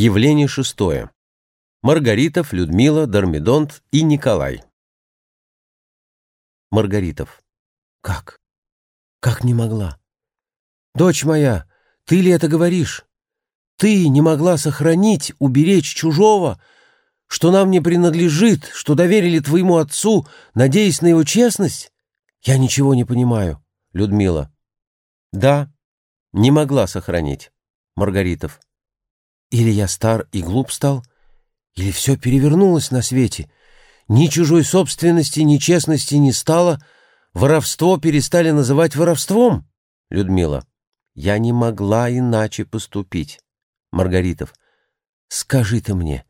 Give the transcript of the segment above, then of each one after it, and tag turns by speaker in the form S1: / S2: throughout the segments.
S1: Явление шестое. Маргаритов, Людмила, Дормидонт и Николай.
S2: Маргаритов. Как? Как не могла? Дочь моя, ты ли это говоришь? Ты не могла сохранить, уберечь чужого, что нам не принадлежит, что доверили твоему отцу, надеясь на его честность? Я ничего не понимаю.
S1: Людмила. Да, не могла сохранить. Маргаритов.
S2: Или я стар и глуп стал, или все перевернулось на свете. Ни чужой собственности, ни честности не стало. Воровство перестали называть воровством.
S1: Людмила. Я не могла иначе поступить.
S2: Маргаритов. Скажи ты мне,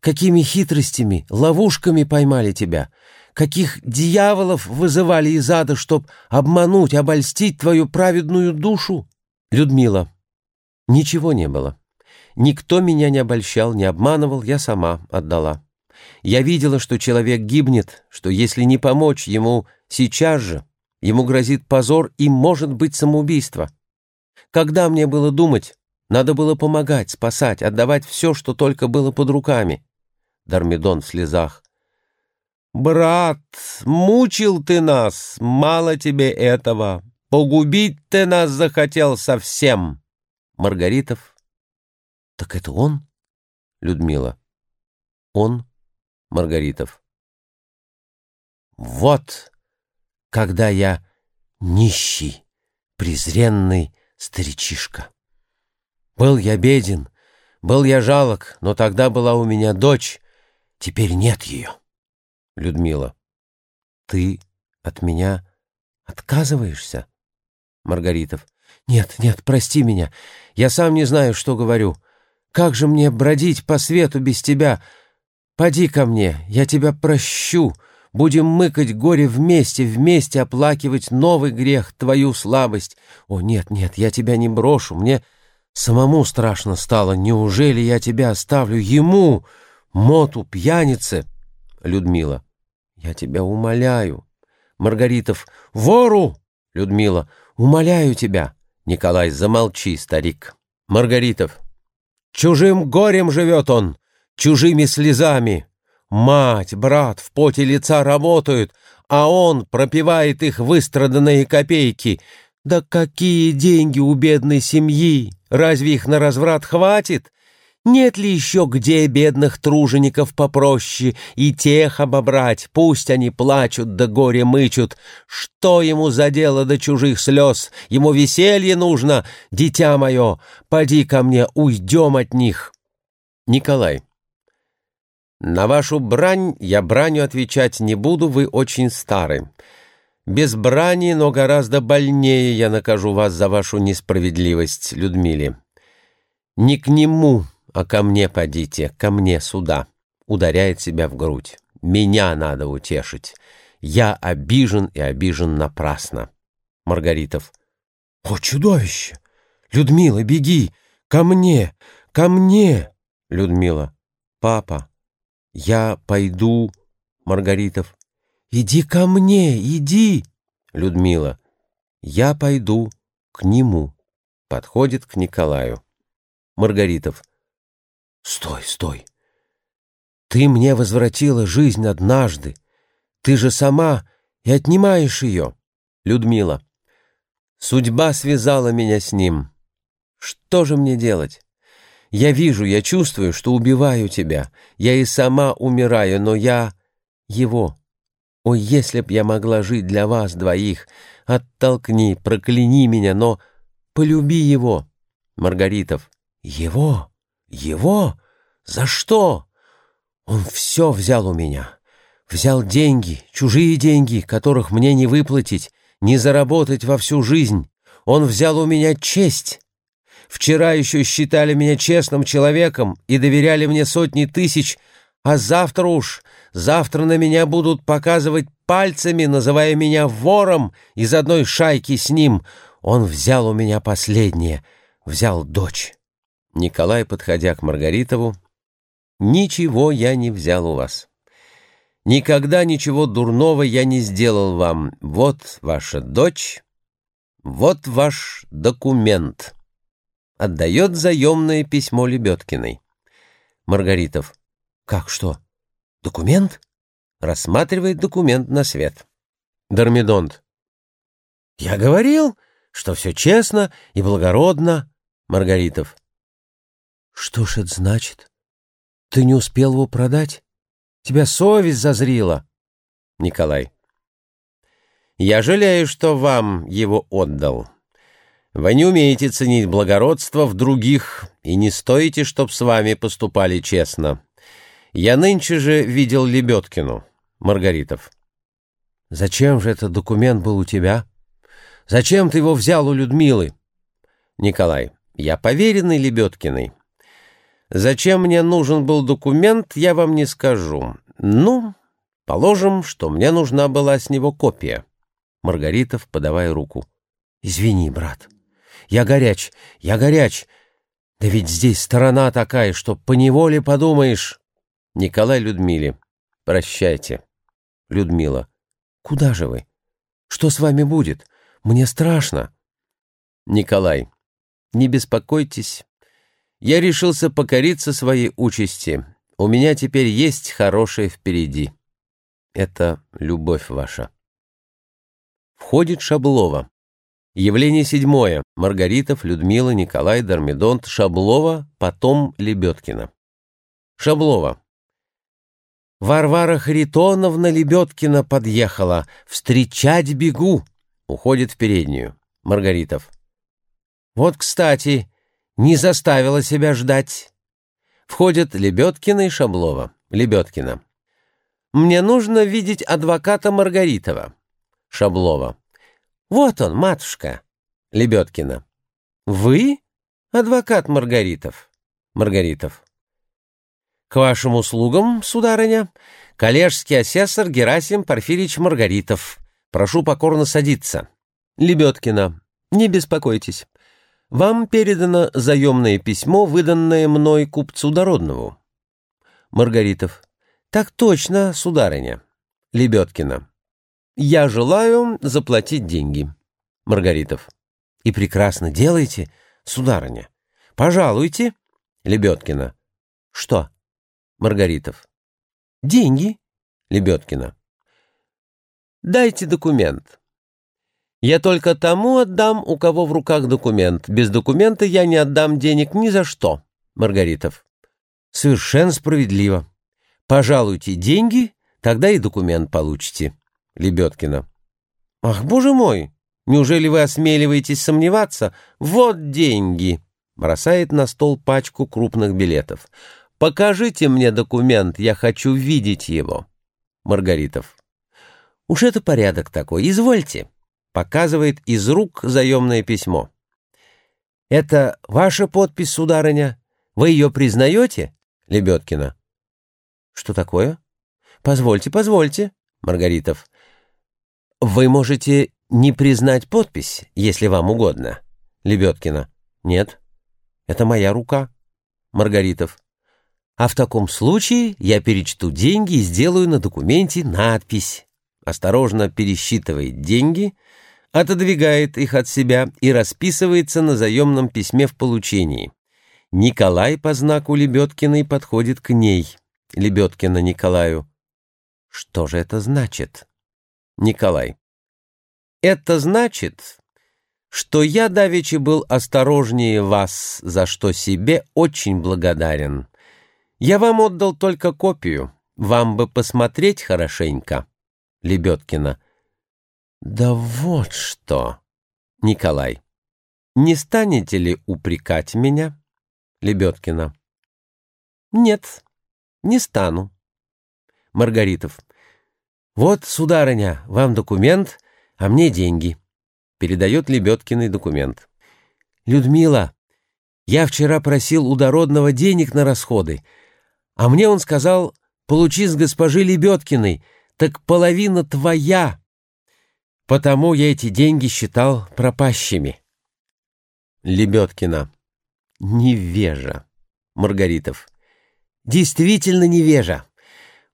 S2: какими хитростями, ловушками поймали тебя? Каких дьяволов вызывали из ада, чтоб обмануть, обольстить твою праведную душу?
S1: Людмила. Ничего не было. Никто меня не обольщал, не обманывал, я сама отдала. Я видела, что человек гибнет, что если не помочь ему сейчас же, ему грозит позор и может быть самоубийство. Когда мне было думать, надо было помогать, спасать, отдавать все, что только было под руками. Дармидон в слезах. «Брат, мучил ты нас, мало тебе этого. Погубить ты нас захотел совсем». Маргаритов
S2: так это он?
S1: Людмила. Он? Маргаритов.
S2: Вот, когда я нищий, презренный старичишка. Был я беден, был я жалок, но тогда была у меня дочь, теперь нет ее.
S1: Людмила. Ты от меня отказываешься?
S2: Маргаритов. Нет, нет, прости меня. Я сам не знаю, что говорю. Как же мне бродить по свету без тебя? Поди ко мне, я тебя прощу. Будем мыкать горе вместе, вместе оплакивать новый грех, твою слабость. О, нет, нет, я тебя не брошу, мне самому страшно стало. Неужели я тебя оставлю ему, моту, пьянице?
S1: Людмила.
S2: Я тебя умоляю. Маргаритов. Вору!
S1: Людмила.
S2: Умоляю тебя.
S1: Николай, замолчи, старик.
S2: Маргаритов. Чужим горем живет он, чужими слезами. Мать, брат в поте лица работают, а он пропивает их выстраданные копейки. Да какие деньги у бедной семьи! Разве их на разврат хватит? Нет ли еще где бедных тружеников попроще и тех обобрать? Пусть они плачут да горе мычут. Что ему за дело до чужих слез? Ему веселье нужно, дитя мое. Поди ко мне, уйдем от них.
S1: Николай. На вашу брань я бранью отвечать не буду, вы очень стары. Без брани, но гораздо больнее я накажу вас за вашу несправедливость, Людмиле. Не к нему а ко мне подите, ко мне сюда. Ударяет себя в грудь. Меня надо утешить. Я обижен и обижен напрасно. Маргаритов.
S2: О, чудовище! Людмила, беги! Ко мне! Ко мне!
S1: Людмила. Папа, я пойду... Маргаритов.
S2: Иди ко мне, иди!
S1: Людмила. Я пойду к нему. Подходит к Николаю. Маргаритов.
S2: Стой, стой. Ты мне возвратила жизнь однажды. Ты же сама и отнимаешь ее.
S1: Людмила. Судьба связала меня с ним. Что же мне делать? Я вижу, я чувствую, что убиваю тебя. Я и сама умираю, но я его. О, если б я могла жить для вас двоих, оттолкни, прокляни меня, но полюби его. Маргаритов.
S2: Его? Его? За что? Он все взял у меня. Взял деньги, чужие деньги, которых мне не выплатить, не заработать во всю жизнь. Он взял у меня честь. Вчера еще считали меня честным человеком и доверяли мне сотни тысяч, а завтра уж, завтра на меня будут показывать пальцами, называя меня вором из одной шайки с ним. Он взял у меня последнее, взял дочь.
S1: Николай, подходя к Маргаритову, «Ничего я не взял у вас. Никогда ничего дурного я не сделал вам. Вот ваша дочь, вот ваш документ». Отдает заемное письмо Лебедкиной. Маргаритов. Как что? Документ? Рассматривает документ на свет. Дормидонт. Я говорил, что все честно и благородно. Маргаритов. Что ж это значит? Ты не успел его продать? Тебя совесть зазрила. Николай. Я жалею, что вам его отдал. Вы не умеете ценить благородство в других и не стоите, чтоб с вами поступали честно. Я нынче же видел Лебедкину. Маргаритов. Зачем же этот документ был у тебя? Зачем ты его взял у Людмилы? Николай. Я поверенный Лебедкиной. Зачем мне нужен был документ, я вам не скажу. Ну, положим, что мне нужна была с него копия. Маргаритов, подавая руку. Извини, брат. Я горяч, я горяч. Да ведь здесь сторона такая, что поневоле подумаешь. Николай Людмиле. Прощайте. Людмила. Куда же вы? Что с вами будет? Мне страшно. Николай. Не беспокойтесь. Я решился покориться своей участи. У меня теперь есть хорошее впереди. Это любовь ваша. Входит Шаблова. Явление седьмое. Маргаритов, Людмила, Николай, Дормидонт, Шаблова, потом Лебедкина. Шаблова. Варвара Харитоновна Лебедкина подъехала. Встречать бегу. Уходит в переднюю. Маргаритов. Вот, кстати, не заставила себя ждать. Входят Лебедкина и Шаблова. Лебедкина. Мне нужно видеть адвоката Маргаритова. Шаблова. «Вот он, матушка!» Лебедкина. «Вы? Адвокат Маргаритов?» Маргаритов. «К вашим услугам, сударыня, коллежский асессор Герасим Порфирьевич Маргаритов. Прошу покорно садиться». Лебедкина. «Не беспокойтесь. Вам передано заемное письмо, выданное мной купцу Дороднову». Маргаритов. «Так точно, сударыня». Лебедкина. «Я желаю заплатить деньги». Маргаритов. «И прекрасно делаете, сударыня. Пожалуйте». Лебедкина. «Что?» Маргаритов. «Деньги». Лебедкина. «Дайте документ». «Я только тому отдам, у кого в руках документ. Без документа я не отдам денег ни за что». Маргаритов. «Совершенно справедливо. Пожалуйте деньги, тогда и документ получите». Лебедкина. «Ах, боже мой! Неужели вы осмеливаетесь сомневаться? Вот деньги!» Бросает на стол пачку крупных билетов. «Покажите мне документ, я хочу видеть его». Маргаритов. «Уж это порядок такой, извольте». Показывает из рук заемное письмо. «Это ваша подпись, сударыня? Вы ее признаете?» Лебедкина. «Что такое?» «Позвольте, позвольте». Маргаритов. «Вы можете не признать подпись, если вам угодно». Лебедкина. «Нет, это моя рука». Маргаритов. «А в таком случае я перечту деньги и сделаю на документе надпись». Осторожно пересчитывает деньги, отодвигает их от себя и расписывается на заемном письме в получении. Николай по знаку Лебедкиной подходит к ней. Лебедкина Николаю. Что же это значит? Николай. Это значит, что я давеча был осторожнее вас, за что себе очень благодарен. Я вам отдал только копию, вам бы посмотреть хорошенько. Лебедкина. Да вот что. Николай. Не станете ли упрекать меня? Лебедкина. Нет, не стану. Маргаритов. «Вот, сударыня, вам документ, а мне деньги». Передает Лебедкиный документ. «Людмила, я вчера просил у Дородного денег на расходы, а мне он сказал, получи с госпожи Лебедкиной, так половина твоя. Потому я эти деньги считал пропащими». Лебедкина. Невежа. Маргаритов. Действительно невежа.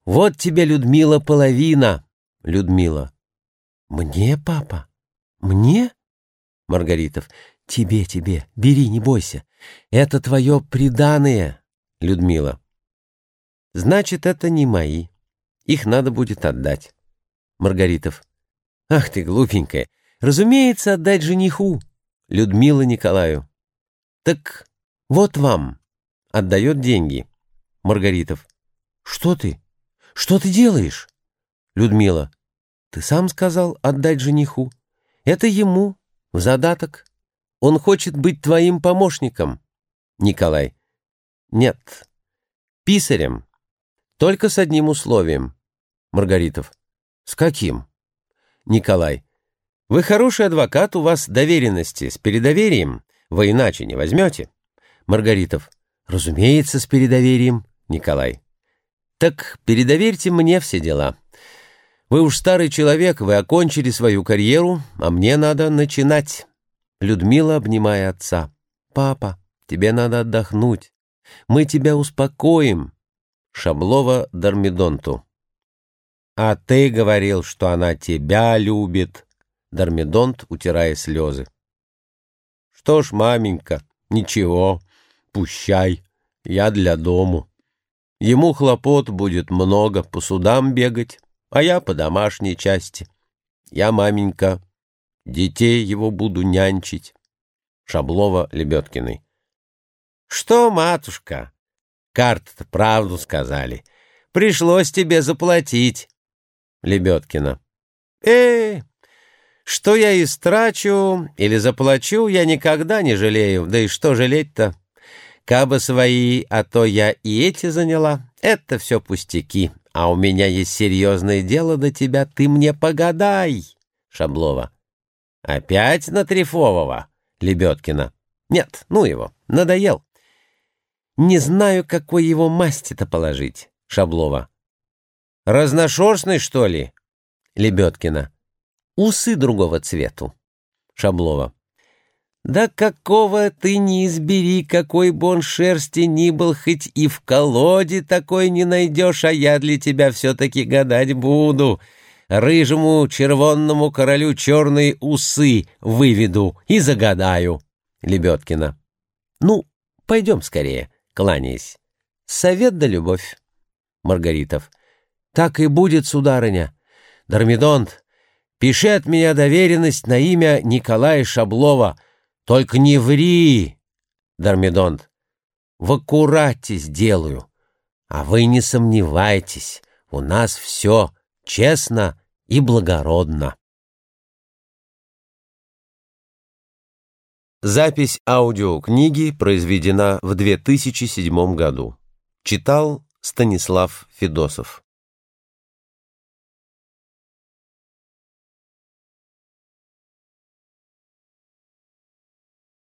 S1: Вот тебе, Людмила, половина. Людмила. Мне, папа? Мне? Маргаритов. Тебе, тебе. Бери, не бойся. Это твое приданое. Людмила. Значит, это не мои. Их надо будет отдать. Маргаритов. Ах ты, глупенькая. Разумеется, отдать жениху. Людмила Николаю. Так вот вам. Отдает деньги. Маргаритов. Что ты? Что ты делаешь? Людмила. Ты сам сказал отдать жениху. Это ему, в задаток. Он хочет быть твоим помощником. Николай. Нет. Писарем. Только с одним условием. Маргаритов. С каким? Николай. Вы хороший адвокат, у вас доверенности с передоверием. Вы иначе не возьмете. Маргаритов. Разумеется, с передоверием. Николай. Так передоверьте мне все дела. Вы уж старый человек, вы окончили свою карьеру, а мне надо начинать. Людмила, обнимая отца. Папа, тебе надо отдохнуть. Мы тебя успокоим. Шаблова Дармидонту. «А ты говорил, что она тебя любит!» Дармидонт, утирая слезы. «Что ж, маменька, ничего, пущай, я для дому. Ему хлопот будет много, по судам бегать, а я по домашней части. Я, маменька, детей его буду нянчить». Шаблова Лебедкиной. «Что, матушка, карты-то правду сказали. Пришлось тебе заплатить». Лебедкина. э что я истрачу или заплачу, я никогда не жалею. Да и что жалеть-то? Кабы свои, а то я и эти заняла. Это все пустяки. А у меня есть серьезное дело до тебя. Ты мне погадай. Шаблова. Опять на Трифового? Лебедкина. Нет, ну его, надоел. Не знаю, какой его масти-то положить. Шаблова. Разношерстный, что ли? Лебедкина. Усы другого цвету. Шаблова. Да какого ты не избери, какой бы он шерсти ни был, хоть и в колоде такой не найдешь, а я для тебя все-таки гадать буду. Рыжему червонному королю черные усы выведу и загадаю. Лебедкина. Ну, пойдем скорее, кланяясь. Совет да любовь. Маргаритов. Так и будет, сударыня. Дормидонт, пиши от меня доверенность на имя Николая Шаблова. Только не ври, Дормидонт. В аккурате сделаю. А вы не сомневайтесь, у нас все честно и благородно.
S2: Запись аудиокниги произведена в 2007 году. Читал Станислав Федосов.